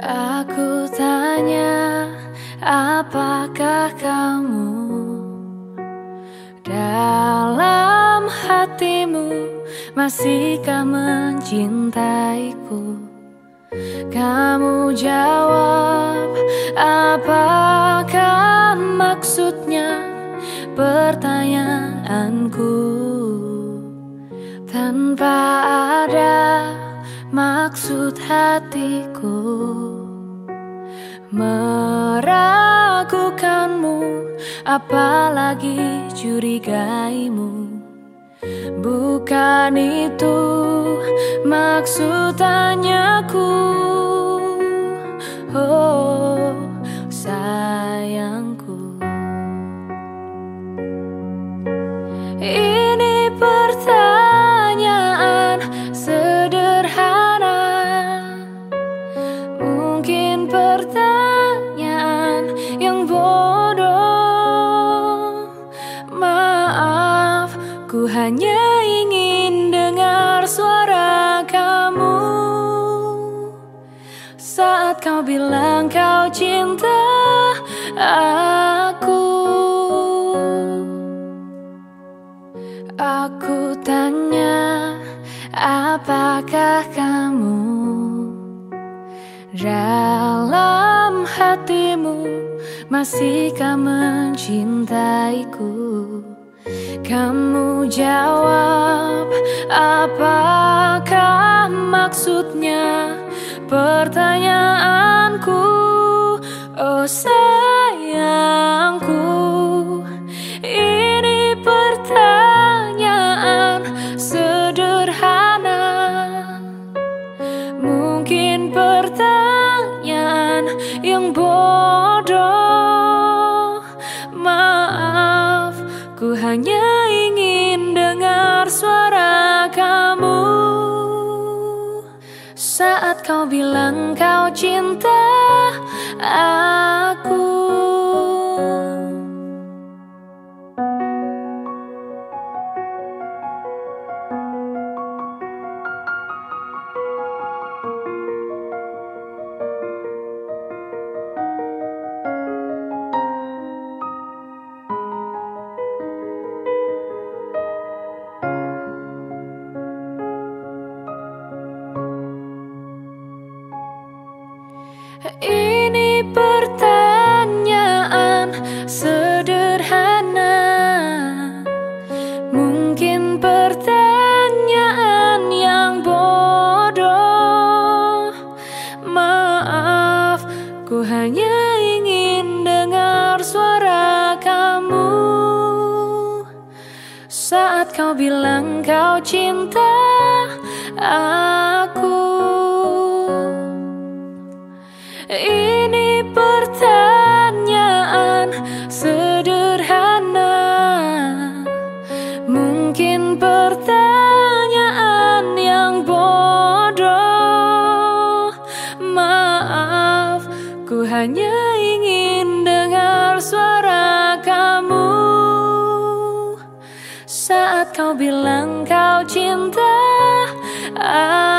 Aku tanya, apakah kamu dalam hatimu masihkah mencintaiku? Kamu jawab, apakah maksudnya pertanyaanku tanpa ada maksud hatiku. Meragukanmu apalagi curigaimu. Bukan itu maksud tanyaku. Oh hanya ingin dengar suara kamu saat kau bilang kau cinta aku Aku tanya, apakah kamu dalam hatimu masihkah mencintaiku? Kamu jawab, apakah maksudnya pertanyaanku? Oh sayangku, saat kau bilang kau cinta aku. Ini pertanyaan sederhana. Mungkin pertanyaan yang bodoh. Maaf, ku hanya ingin dengar suara kamu. Saat kau bilang kau cinta hanya ingin dengar suara kamu. Saat kau bilang kau cinta aku